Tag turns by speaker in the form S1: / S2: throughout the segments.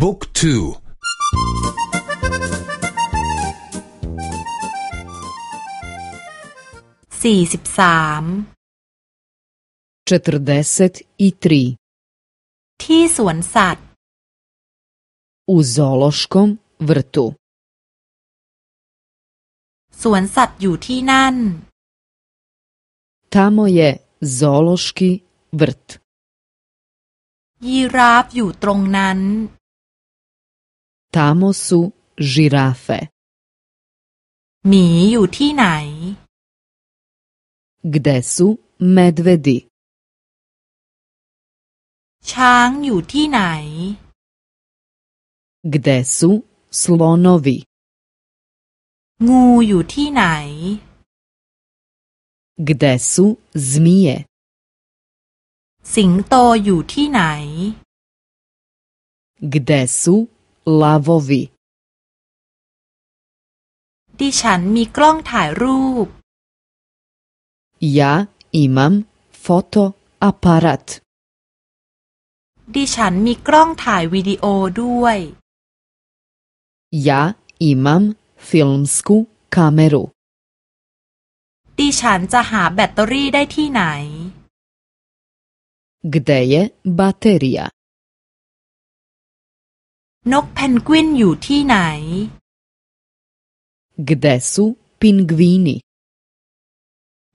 S1: บุ๊กทู
S2: สี่สิบสามที่สวนสัตว์
S3: u zoološkom vrtu
S2: สวนสัตว์อยู่ที่นั่น
S3: Tamo je zoološki vrt
S2: ยีราฟอยู่ตรงนั้น
S3: Tamo su žirafe
S2: หมีอยู่ที่ไหน
S3: Gde su medvedi
S2: ช้างอยู่ที่ไหน
S3: Gde su slonovi
S2: งูอยู่ที่ไหน
S3: Gde su zmije
S2: สิงโตอยู่ที่ไหน
S3: Gde su lavovi
S2: ดิฉันมีกล้องถ่ายรูป
S3: Ja imam fotoaparat
S2: ดิฉันมีกล้องถ่ายวิดีโอด้วย
S3: Ja imam filmsku kameru
S2: ดิฉันจะหาแบตเตอรี่ได้ที่ไหน
S3: Gde je baterija
S2: นกเพนกวินอยู่ที่ไหน
S3: Gde su pingvini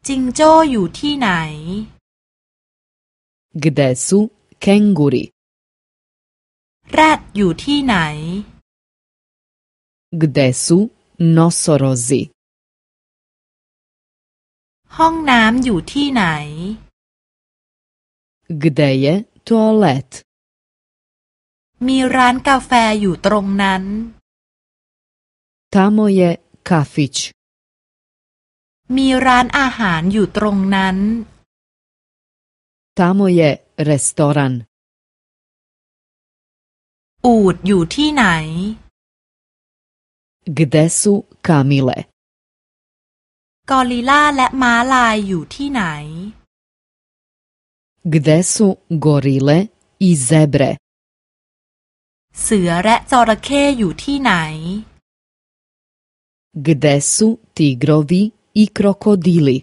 S2: จิงโจ้อยู่ที่ไหน
S3: Gde su kenguri
S2: แรดอยู่ที่ไหน
S3: Gde su nosorozi
S2: ห้องน้ำอยู่ที่ไหน
S3: Gde je toalet
S2: มีร้านกาแฟอยู่ตรงนั้น
S3: Tamo je kafić
S2: มีร้านอาหารอยู่ตรงนั้น
S3: Tamo je restoran
S2: อูดอยู่ที่ไหน
S3: Gde su kamile
S2: กอริลลาและม้าลายอยู่ที่ไหน
S3: Gde su gorile i zebre
S2: เสือและจระเข้อยู่ที่ไหน
S3: Gde su tigrovi i krokodili